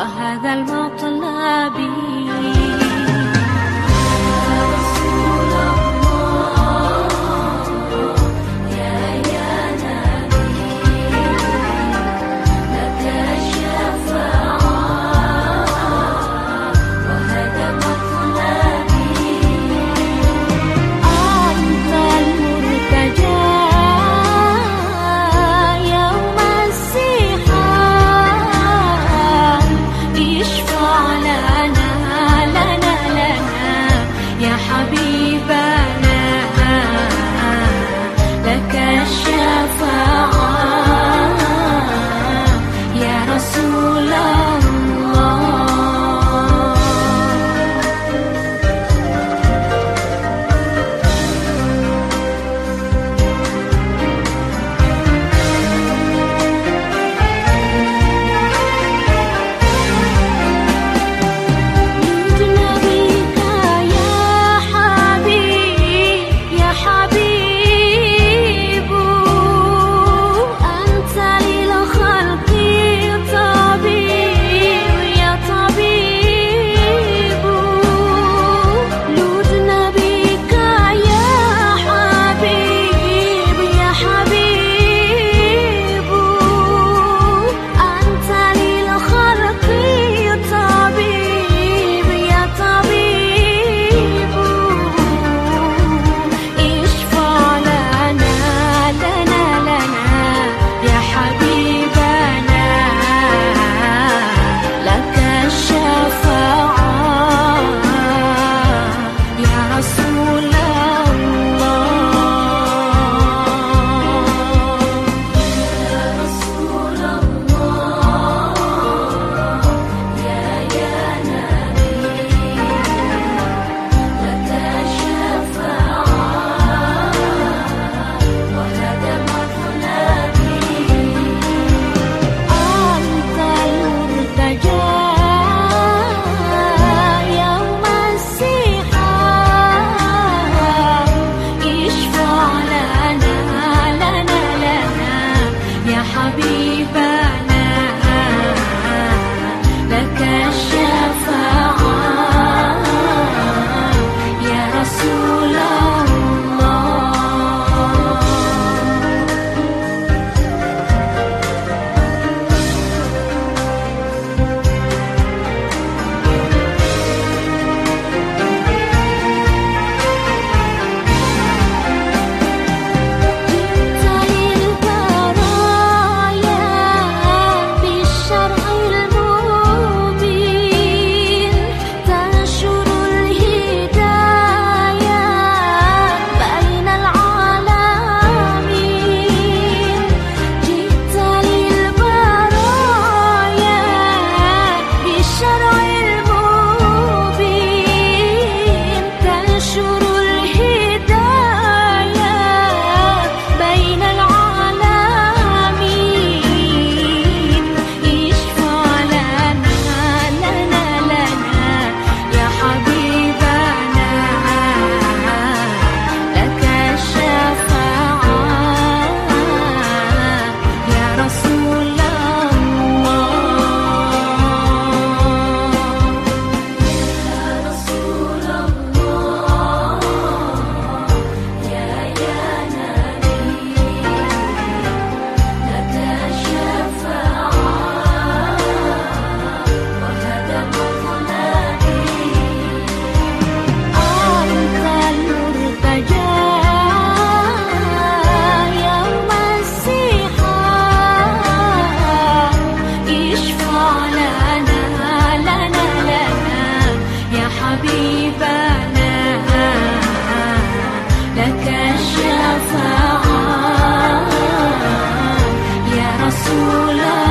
وهذا المطلب You. 除了。